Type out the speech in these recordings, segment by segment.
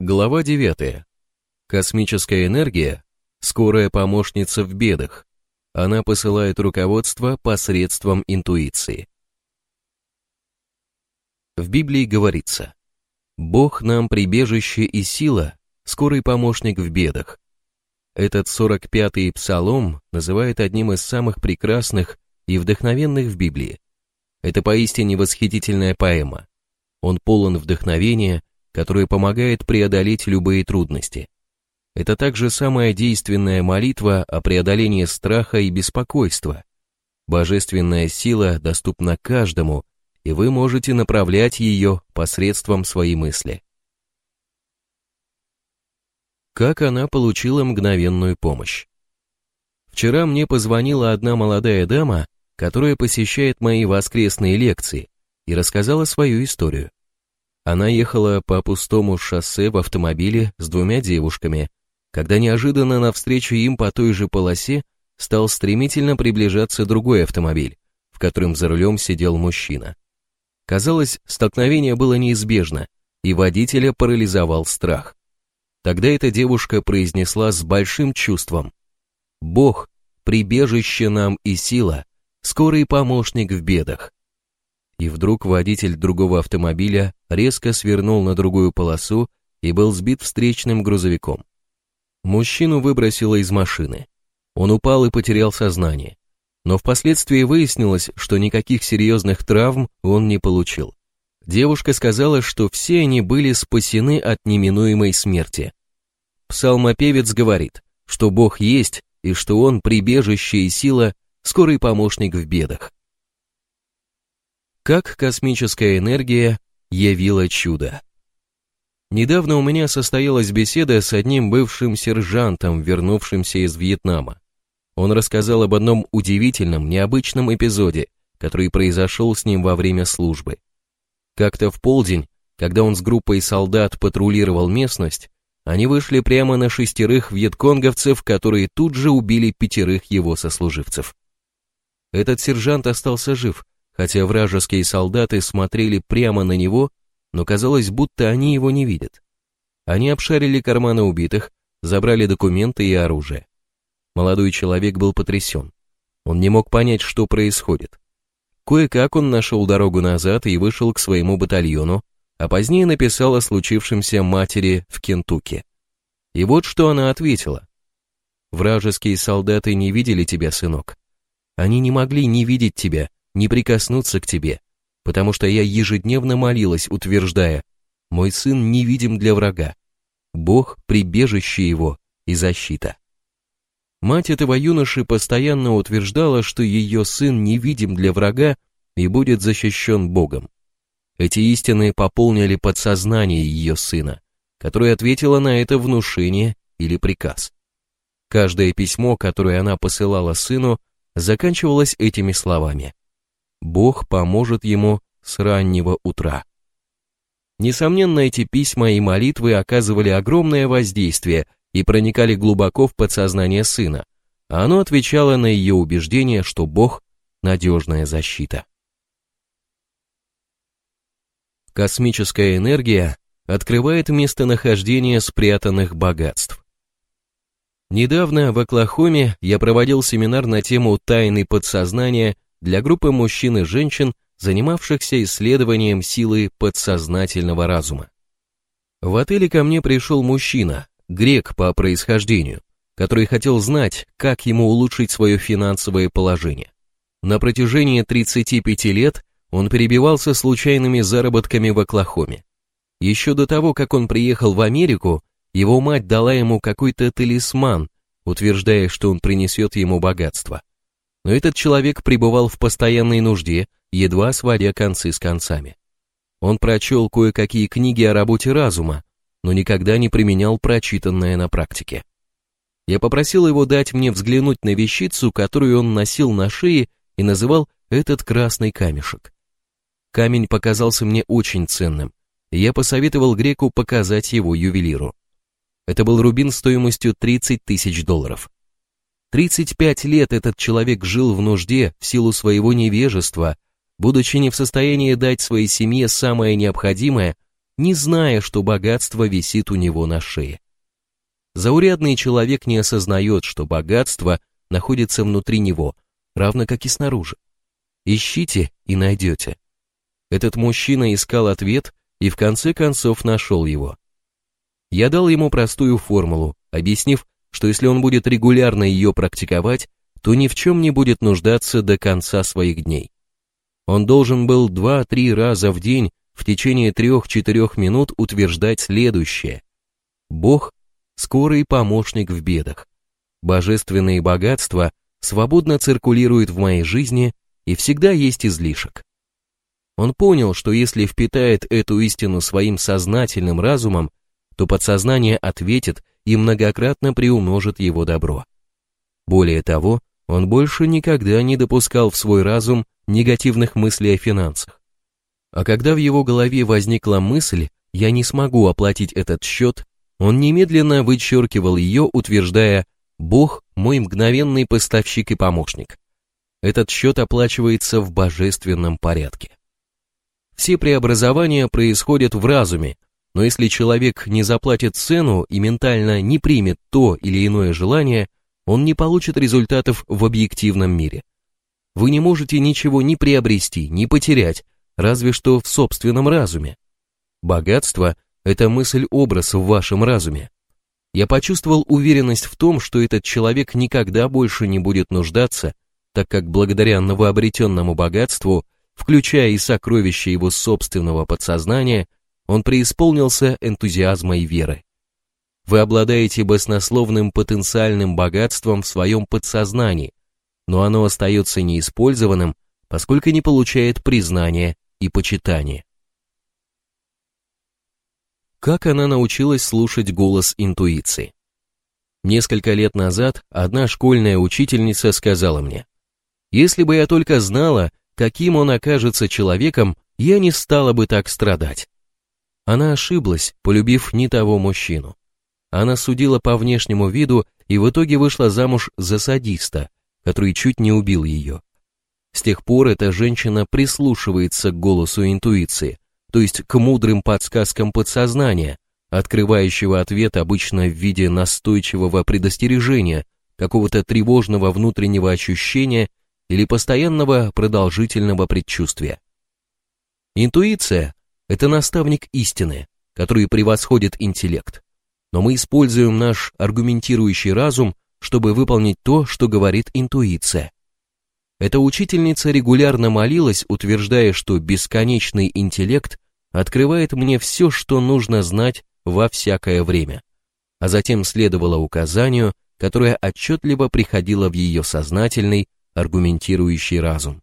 Глава 9. Космическая энергия – скорая помощница в бедах. Она посылает руководство посредством интуиции. В Библии говорится «Бог нам прибежище и сила, скорый помощник в бедах». Этот 45-й псалом называют одним из самых прекрасных и вдохновенных в Библии. Это поистине восхитительная поэма. Он полон вдохновения, которое помогает преодолеть любые трудности. Это также самая действенная молитва о преодолении страха и беспокойства. Божественная сила доступна каждому, и вы можете направлять ее посредством своей мысли. Как она получила мгновенную помощь? Вчера мне позвонила одна молодая дама, которая посещает мои воскресные лекции, и рассказала свою историю. Она ехала по пустому шоссе в автомобиле с двумя девушками, когда неожиданно навстречу им по той же полосе стал стремительно приближаться другой автомобиль, в котором за рулем сидел мужчина. Казалось, столкновение было неизбежно, и водителя парализовал страх. Тогда эта девушка произнесла с большим чувством «Бог, прибежище нам и сила, скорый помощник в бедах» и вдруг водитель другого автомобиля резко свернул на другую полосу и был сбит встречным грузовиком. Мужчину выбросило из машины. Он упал и потерял сознание. Но впоследствии выяснилось, что никаких серьезных травм он не получил. Девушка сказала, что все они были спасены от неминуемой смерти. Псалмопевец говорит, что Бог есть и что Он прибежище и сила, скорый помощник в бедах. Как космическая энергия явила чудо. Недавно у меня состоялась беседа с одним бывшим сержантом, вернувшимся из Вьетнама. Он рассказал об одном удивительном, необычном эпизоде, который произошел с ним во время службы. Как-то в полдень, когда он с группой солдат патрулировал местность, они вышли прямо на шестерых вьетконговцев, которые тут же убили пятерых его сослуживцев. Этот сержант остался жив, хотя вражеские солдаты смотрели прямо на него, но казалось, будто они его не видят. Они обшарили карманы убитых, забрали документы и оружие. Молодой человек был потрясен. Он не мог понять, что происходит. Кое-как он нашел дорогу назад и вышел к своему батальону, а позднее написал о случившемся матери в Кентукки. И вот что она ответила. «Вражеские солдаты не видели тебя, сынок. Они не могли не видеть тебя, не прикоснуться к тебе, потому что я ежедневно молилась, утверждая, мой сын невидим для врага, Бог – прибежище его и защита. Мать этого юноши постоянно утверждала, что ее сын невидим для врага и будет защищен Богом. Эти истины пополнили подсознание ее сына, которое ответило на это внушение или приказ. Каждое письмо, которое она посылала сыну, заканчивалось этими словами. Бог поможет ему с раннего утра. Несомненно, эти письма и молитвы оказывали огромное воздействие и проникали глубоко в подсознание сына, а оно отвечало на ее убеждение, что Бог – надежная защита. Космическая энергия открывает местонахождение спрятанных богатств. Недавно в Оклахоме я проводил семинар на тему тайны подсознания для группы мужчин и женщин, занимавшихся исследованием силы подсознательного разума. В отеле ко мне пришел мужчина, грек по происхождению, который хотел знать, как ему улучшить свое финансовое положение. На протяжении 35 лет он перебивался случайными заработками в Оклахоме. Еще до того, как он приехал в Америку, его мать дала ему какой-то талисман, утверждая, что он принесет ему богатство но этот человек пребывал в постоянной нужде, едва сводя концы с концами. Он прочел кое-какие книги о работе разума, но никогда не применял прочитанное на практике. Я попросил его дать мне взглянуть на вещицу, которую он носил на шее и называл этот красный камешек. Камень показался мне очень ценным, и я посоветовал греку показать его ювелиру. Это был рубин стоимостью 30 тысяч долларов. 35 лет этот человек жил в нужде в силу своего невежества, будучи не в состоянии дать своей семье самое необходимое, не зная, что богатство висит у него на шее. Заурядный человек не осознает, что богатство находится внутри него, равно как и снаружи. Ищите и найдете. Этот мужчина искал ответ и в конце концов нашел его. Я дал ему простую формулу, объяснив, что если он будет регулярно ее практиковать, то ни в чем не будет нуждаться до конца своих дней. Он должен был два-три раза в день в течение трех-четырех минут утверждать следующее. Бог – скорый помощник в бедах. Божественные богатства свободно циркулируют в моей жизни и всегда есть излишек. Он понял, что если впитает эту истину своим сознательным разумом, то подсознание ответит и многократно приумножит его добро. Более того, он больше никогда не допускал в свой разум негативных мыслей о финансах. А когда в его голове возникла мысль «я не смогу оплатить этот счет», он немедленно вычеркивал ее, утверждая «Бог – мой мгновенный поставщик и помощник». Этот счет оплачивается в божественном порядке. Все преобразования происходят в разуме, но если человек не заплатит цену и ментально не примет то или иное желание, он не получит результатов в объективном мире. Вы не можете ничего ни приобрести, ни потерять, разве что в собственном разуме. Богатство – это мысль-образ в вашем разуме. Я почувствовал уверенность в том, что этот человек никогда больше не будет нуждаться, так как благодаря новообретенному богатству, включая и сокровища его собственного подсознания, он преисполнился энтузиазма и веры. Вы обладаете баснословным потенциальным богатством в своем подсознании, но оно остается неиспользованным, поскольку не получает признания и почитания. Как она научилась слушать голос интуиции? Несколько лет назад одна школьная учительница сказала мне, «Если бы я только знала, каким он окажется человеком, я не стала бы так страдать». Она ошиблась, полюбив не того мужчину. Она судила по внешнему виду и в итоге вышла замуж за садиста, который чуть не убил ее. С тех пор эта женщина прислушивается к голосу интуиции, то есть к мудрым подсказкам подсознания, открывающего ответ обычно в виде настойчивого предостережения, какого-то тревожного внутреннего ощущения или постоянного продолжительного предчувствия. Интуиция – это наставник истины, который превосходит интеллект. Но мы используем наш аргументирующий разум, чтобы выполнить то, что говорит интуиция. Эта учительница регулярно молилась, утверждая, что бесконечный интеллект открывает мне все, что нужно знать во всякое время, а затем следовала указанию, которое отчетливо приходило в ее сознательный, аргументирующий разум.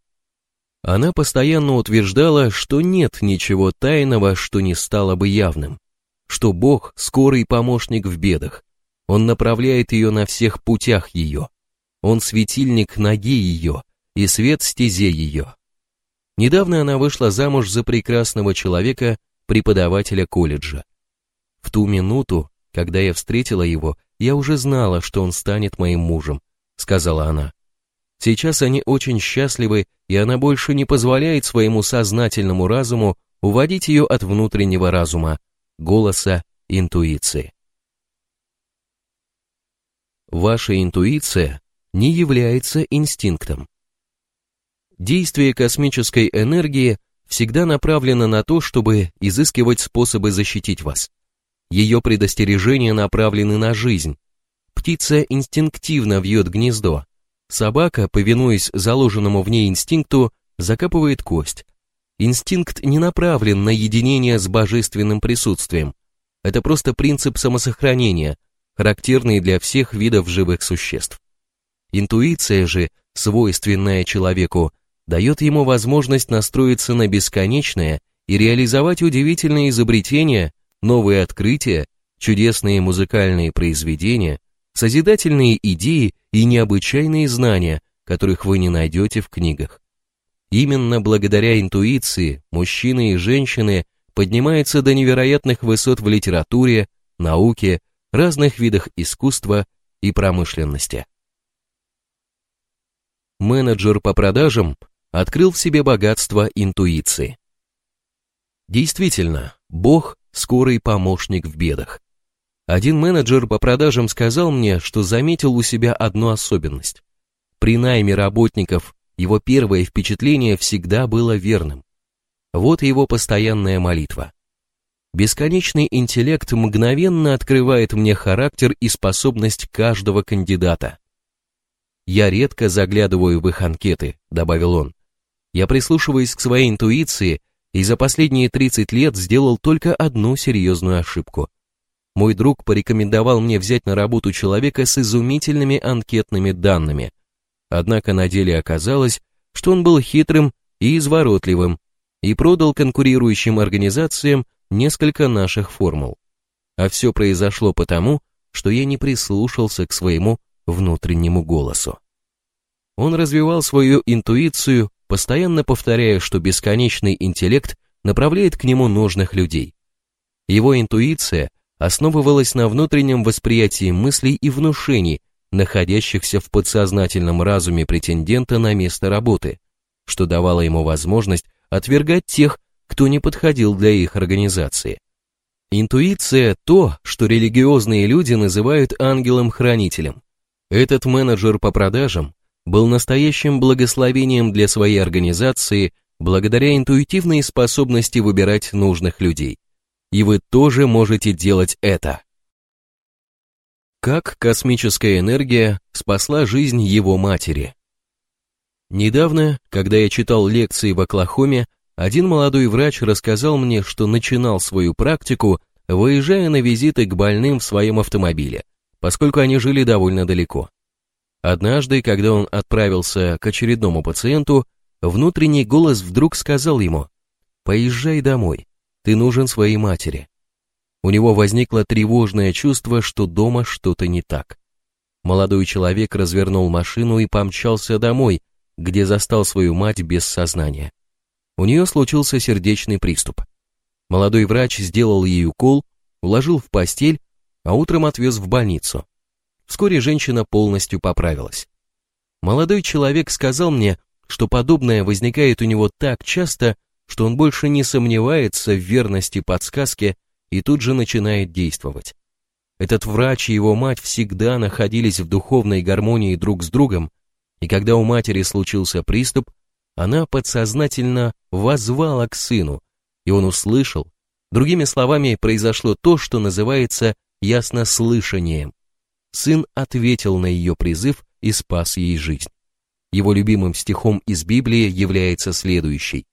Она постоянно утверждала, что нет ничего тайного, что не стало бы явным, что Бог – скорый помощник в бедах, Он направляет ее на всех путях ее, Он светильник ноги ее и свет стезе ее. Недавно она вышла замуж за прекрасного человека, преподавателя колледжа. В ту минуту, когда я встретила его, я уже знала, что он станет моим мужем, сказала она. Сейчас они очень счастливы, и она больше не позволяет своему сознательному разуму уводить ее от внутреннего разума, голоса интуиции. Ваша интуиция не является инстинктом. Действие космической энергии всегда направлено на то, чтобы изыскивать способы защитить вас. Ее предостережения направлены на жизнь. Птица инстинктивно вьет гнездо, Собака, повинуясь заложенному в ней инстинкту, закапывает кость. Инстинкт не направлен на единение с божественным присутствием. Это просто принцип самосохранения, характерный для всех видов живых существ. Интуиция же, свойственная человеку, дает ему возможность настроиться на бесконечное и реализовать удивительные изобретения, новые открытия, чудесные музыкальные произведения, созидательные идеи и необычайные знания, которых вы не найдете в книгах. Именно благодаря интуиции мужчины и женщины поднимаются до невероятных высот в литературе, науке, разных видах искусства и промышленности. Менеджер по продажам открыл в себе богатство интуиции. Действительно, Бог – скорый помощник в бедах. Один менеджер по продажам сказал мне, что заметил у себя одну особенность. При найме работников его первое впечатление всегда было верным. Вот его постоянная молитва. Бесконечный интеллект мгновенно открывает мне характер и способность каждого кандидата. «Я редко заглядываю в их анкеты», — добавил он. «Я прислушиваюсь к своей интуиции и за последние 30 лет сделал только одну серьезную ошибку. Мой друг порекомендовал мне взять на работу человека с изумительными анкетными данными. Однако на деле оказалось, что он был хитрым и изворотливым и продал конкурирующим организациям несколько наших формул. А все произошло потому, что я не прислушался к своему внутреннему голосу. Он развивал свою интуицию, постоянно повторяя, что бесконечный интеллект направляет к нему нужных людей. Его интуиция основывалась на внутреннем восприятии мыслей и внушений, находящихся в подсознательном разуме претендента на место работы, что давало ему возможность отвергать тех, кто не подходил для их организации. Интуиция – то, что религиозные люди называют ангелом-хранителем. Этот менеджер по продажам был настоящим благословением для своей организации благодаря интуитивной способности выбирать нужных людей. И вы тоже можете делать это. Как космическая энергия спасла жизнь его матери. Недавно, когда я читал лекции в Оклахоме, один молодой врач рассказал мне, что начинал свою практику, выезжая на визиты к больным в своем автомобиле, поскольку они жили довольно далеко. Однажды, когда он отправился к очередному пациенту, внутренний голос вдруг сказал ему «Поезжай домой, ты нужен своей матери». У него возникло тревожное чувство, что дома что-то не так. Молодой человек развернул машину и помчался домой, где застал свою мать без сознания. У нее случился сердечный приступ. Молодой врач сделал ей укол, уложил в постель, а утром отвез в больницу. Вскоре женщина полностью поправилась. Молодой человек сказал мне, что подобное возникает у него так часто, что он больше не сомневается в верности подсказки и тут же начинает действовать. Этот врач и его мать всегда находились в духовной гармонии друг с другом, и когда у матери случился приступ, она подсознательно возвала к сыну, и он услышал, другими словами, произошло то, что называется яснослышанием. Сын ответил на ее призыв и спас ей жизнь. Его любимым стихом из Библии является следующий.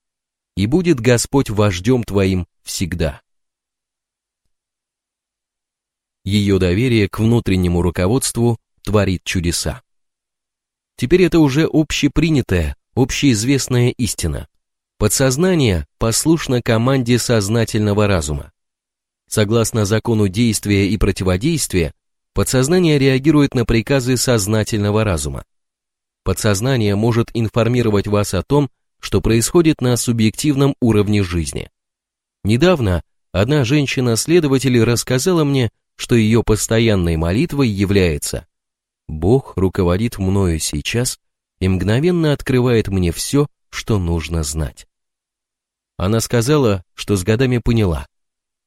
«И будет Господь вождем твоим всегда». Ее доверие к внутреннему руководству творит чудеса. Теперь это уже общепринятая, общеизвестная истина. Подсознание послушно команде сознательного разума. Согласно закону действия и противодействия, Подсознание реагирует на приказы сознательного разума. Подсознание может информировать вас о том, что происходит на субъективном уровне жизни. Недавно одна женщина-следователь рассказала мне, что ее постоянной молитвой является «Бог руководит мною сейчас и мгновенно открывает мне все, что нужно знать». Она сказала, что с годами поняла,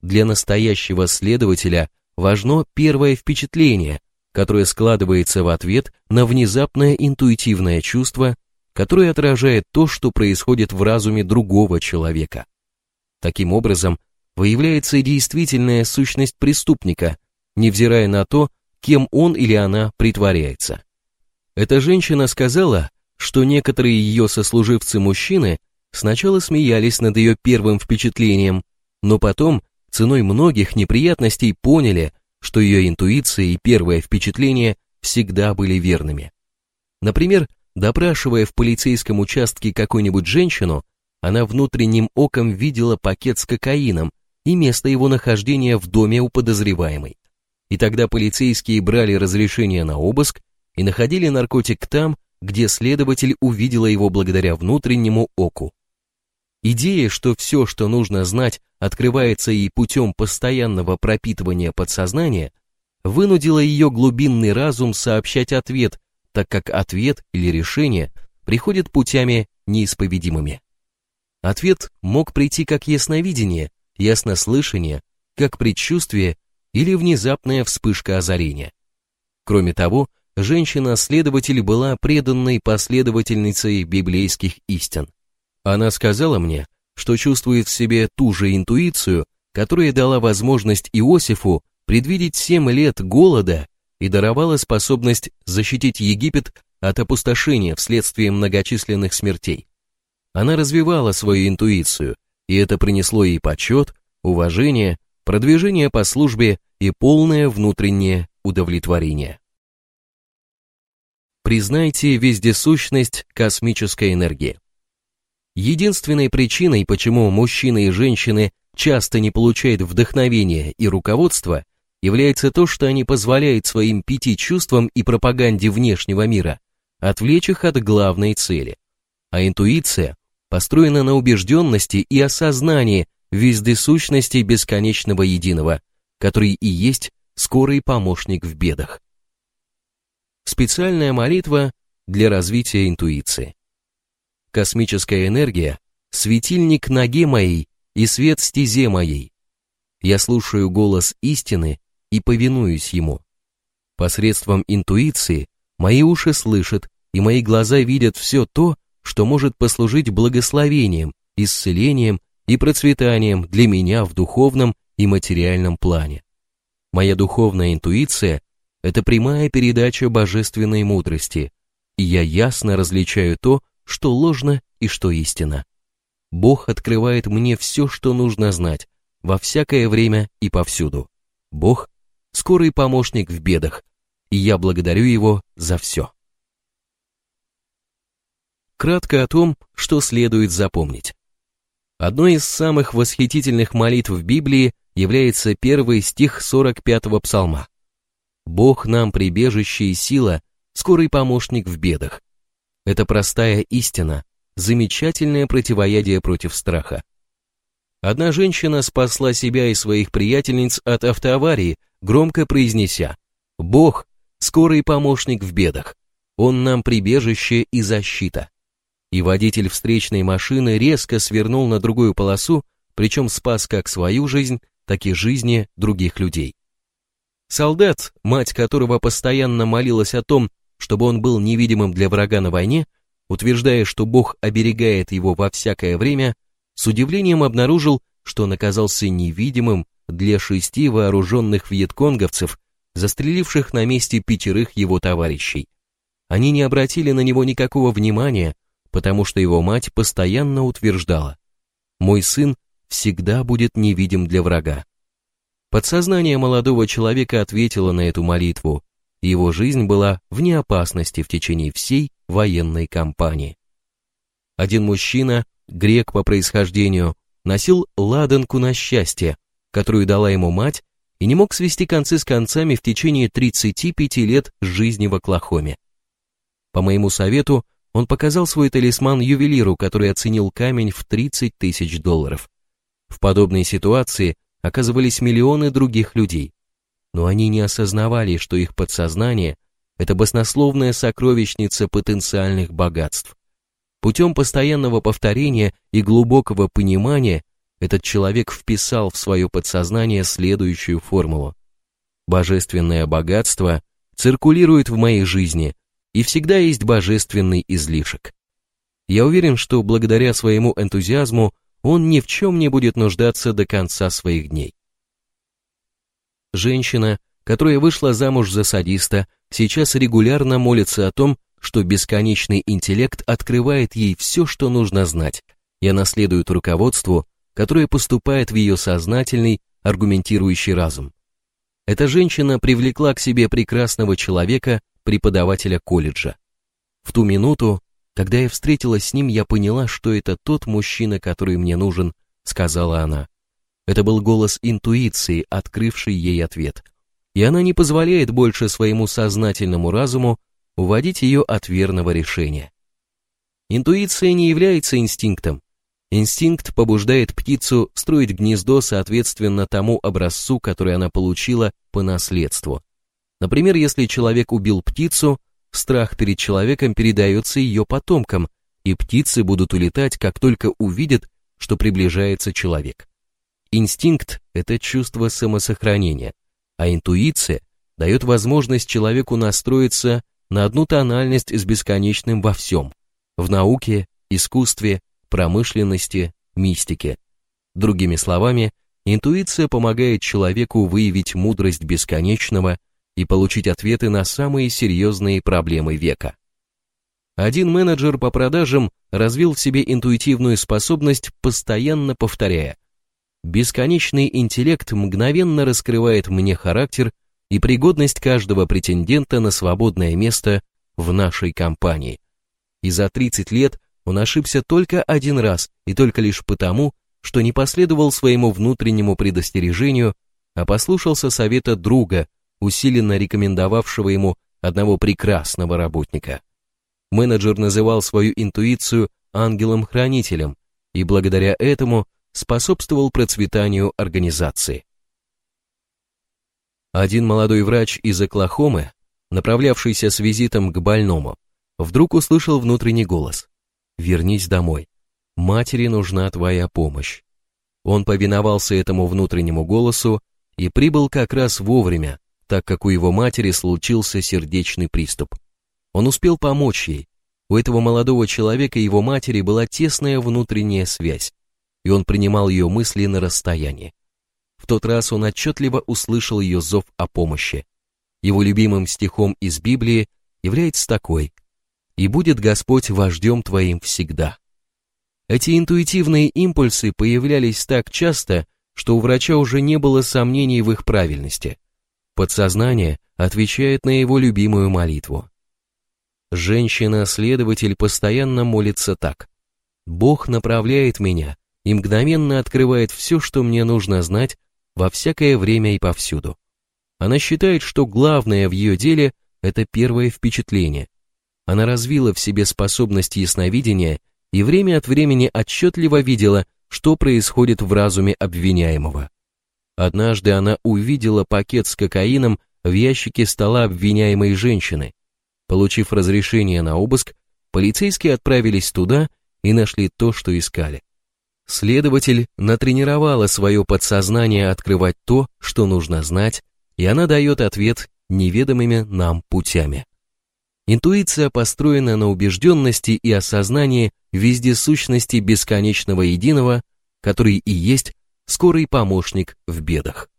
для настоящего следователя – важно первое впечатление, которое складывается в ответ на внезапное интуитивное чувство, которое отражает то, что происходит в разуме другого человека. Таким образом, выявляется действительная сущность преступника, невзирая на то, кем он или она притворяется. Эта женщина сказала, что некоторые ее сослуживцы-мужчины сначала смеялись над ее первым впечатлением, но потом ценой многих неприятностей поняли, что ее интуиция и первое впечатление всегда были верными. Например, допрашивая в полицейском участке какую-нибудь женщину, она внутренним оком видела пакет с кокаином и место его нахождения в доме у подозреваемой. И тогда полицейские брали разрешение на обыск и находили наркотик там, где следователь увидела его благодаря внутреннему оку. Идея, что все, что нужно знать, открывается и путем постоянного пропитывания подсознания, вынудила ее глубинный разум сообщать ответ, так как ответ или решение приходит путями неисповедимыми. Ответ мог прийти как ясновидение, яснослышание, как предчувствие или внезапная вспышка озарения. Кроме того, женщина-следователь была преданной последовательницей библейских истин. Она сказала мне, что чувствует в себе ту же интуицию, которая дала возможность Иосифу предвидеть семь лет голода и даровала способность защитить Египет от опустошения вследствие многочисленных смертей. Она развивала свою интуицию, и это принесло ей почет, уважение, продвижение по службе и полное внутреннее удовлетворение. Признайте вездесущность космической энергии. Единственной причиной, почему мужчины и женщины часто не получают вдохновения и руководства, является то, что они позволяют своим пяти чувствам и пропаганде внешнего мира отвлечь их от главной цели. А интуиция построена на убежденности и осознании вездесущности бесконечного единого, который и есть скорый помощник в бедах. Специальная молитва для развития интуиции. Космическая энергия – светильник ноге моей и свет стезе моей. Я слушаю голос истины и повинуюсь ему. Посредством интуиции мои уши слышат и мои глаза видят все то, что может послужить благословением, исцелением и процветанием для меня в духовном и материальном плане. Моя духовная интуиция – это прямая передача божественной мудрости, и я ясно различаю то, что ложно и что истина. Бог открывает мне все, что нужно знать, во всякое время и повсюду. Бог – скорый помощник в бедах, и я благодарю Его за все. Кратко о том, что следует запомнить. Одной из самых восхитительных молитв в Библии является первый стих 45-го псалма. «Бог нам прибежище и сила, скорый помощник в бедах». Это простая истина, замечательное противоядие против страха. Одна женщина спасла себя и своих приятельниц от автоаварии, громко произнеся «Бог – скорый помощник в бедах, Он нам прибежище и защита» и водитель встречной машины резко свернул на другую полосу, причем спас как свою жизнь, так и жизни других людей. Солдат, мать которого постоянно молилась о том, чтобы он был невидимым для врага на войне, утверждая, что Бог оберегает его во всякое время, с удивлением обнаружил, что он оказался невидимым для шести вооруженных вьетконговцев, застреливших на месте пятерых его товарищей. Они не обратили на него никакого внимания, потому что его мать постоянно утверждала, «Мой сын всегда будет невидим для врага». Подсознание молодого человека ответило на эту молитву, и его жизнь была вне опасности в течение всей военной кампании. Один мужчина, грек по происхождению, носил ладанку на счастье, которую дала ему мать, и не мог свести концы с концами в течение 35 лет жизни в Оклахоме. По моему совету, он показал свой талисман ювелиру, который оценил камень в 30 тысяч долларов. В подобной ситуации оказывались миллионы других людей. Но они не осознавали, что их подсознание – это баснословная сокровищница потенциальных богатств. Путем постоянного повторения и глубокого понимания этот человек вписал в свое подсознание следующую формулу. Божественное богатство циркулирует в моей жизни – и всегда есть божественный излишек. Я уверен, что благодаря своему энтузиазму он ни в чем не будет нуждаться до конца своих дней. Женщина, которая вышла замуж за садиста, сейчас регулярно молится о том, что бесконечный интеллект открывает ей все, что нужно знать, и она следует руководству, которое поступает в ее сознательный, аргументирующий разум. Эта женщина привлекла к себе прекрасного человека, преподавателя колледжа. В ту минуту, когда я встретилась с ним, я поняла, что это тот мужчина, который мне нужен, сказала она. Это был голос интуиции, открывший ей ответ. И она не позволяет больше своему сознательному разуму уводить ее от верного решения. Интуиция не является инстинктом. Инстинкт побуждает птицу строить гнездо соответственно тому образцу, который она получила по наследству. Например, если человек убил птицу, страх перед человеком передается ее потомкам, и птицы будут улетать, как только увидят, что приближается человек. Инстинкт – это чувство самосохранения, а интуиция дает возможность человеку настроиться на одну тональность с бесконечным во всем – в науке, искусстве, промышленности, мистике. Другими словами, интуиция помогает человеку выявить мудрость бесконечного и получить ответы на самые серьезные проблемы века. Один менеджер по продажам развил в себе интуитивную способность, постоянно повторяя «Бесконечный интеллект мгновенно раскрывает мне характер и пригодность каждого претендента на свободное место в нашей компании». И за 30 лет он ошибся только один раз и только лишь потому, что не последовал своему внутреннему предостережению, а послушался совета друга, усиленно рекомендовавшего ему одного прекрасного работника. Менеджер называл свою интуицию ангелом-хранителем и благодаря этому способствовал процветанию организации. Один молодой врач из Оклахомы, направлявшийся с визитом к больному, вдруг услышал внутренний голос «Вернись домой, матери нужна твоя помощь». Он повиновался этому внутреннему голосу и прибыл как раз вовремя, так как у его матери случился сердечный приступ. Он успел помочь ей. У этого молодого человека и его матери была тесная внутренняя связь, и он принимал ее мысли на расстоянии. В тот раз он отчетливо услышал ее зов о помощи. Его любимым стихом из Библии является такой «И будет Господь вождем твоим всегда». Эти интуитивные импульсы появлялись так часто, что у врача уже не было сомнений в их правильности. Подсознание отвечает на его любимую молитву. Женщина-следователь постоянно молится так. «Бог направляет меня и мгновенно открывает все, что мне нужно знать во всякое время и повсюду». Она считает, что главное в ее деле – это первое впечатление. Она развила в себе способность ясновидения и время от времени отчетливо видела, что происходит в разуме обвиняемого. Однажды она увидела пакет с кокаином в ящике стола обвиняемой женщины, Получив разрешение на обыск, полицейские отправились туда и нашли то, что искали. Следователь натренировала свое подсознание открывать то, что нужно знать, и она дает ответ неведомыми нам путями. Интуиция построена на убежденности и осознании вездесущности бесконечного единого, который и есть скорый помощник в бедах.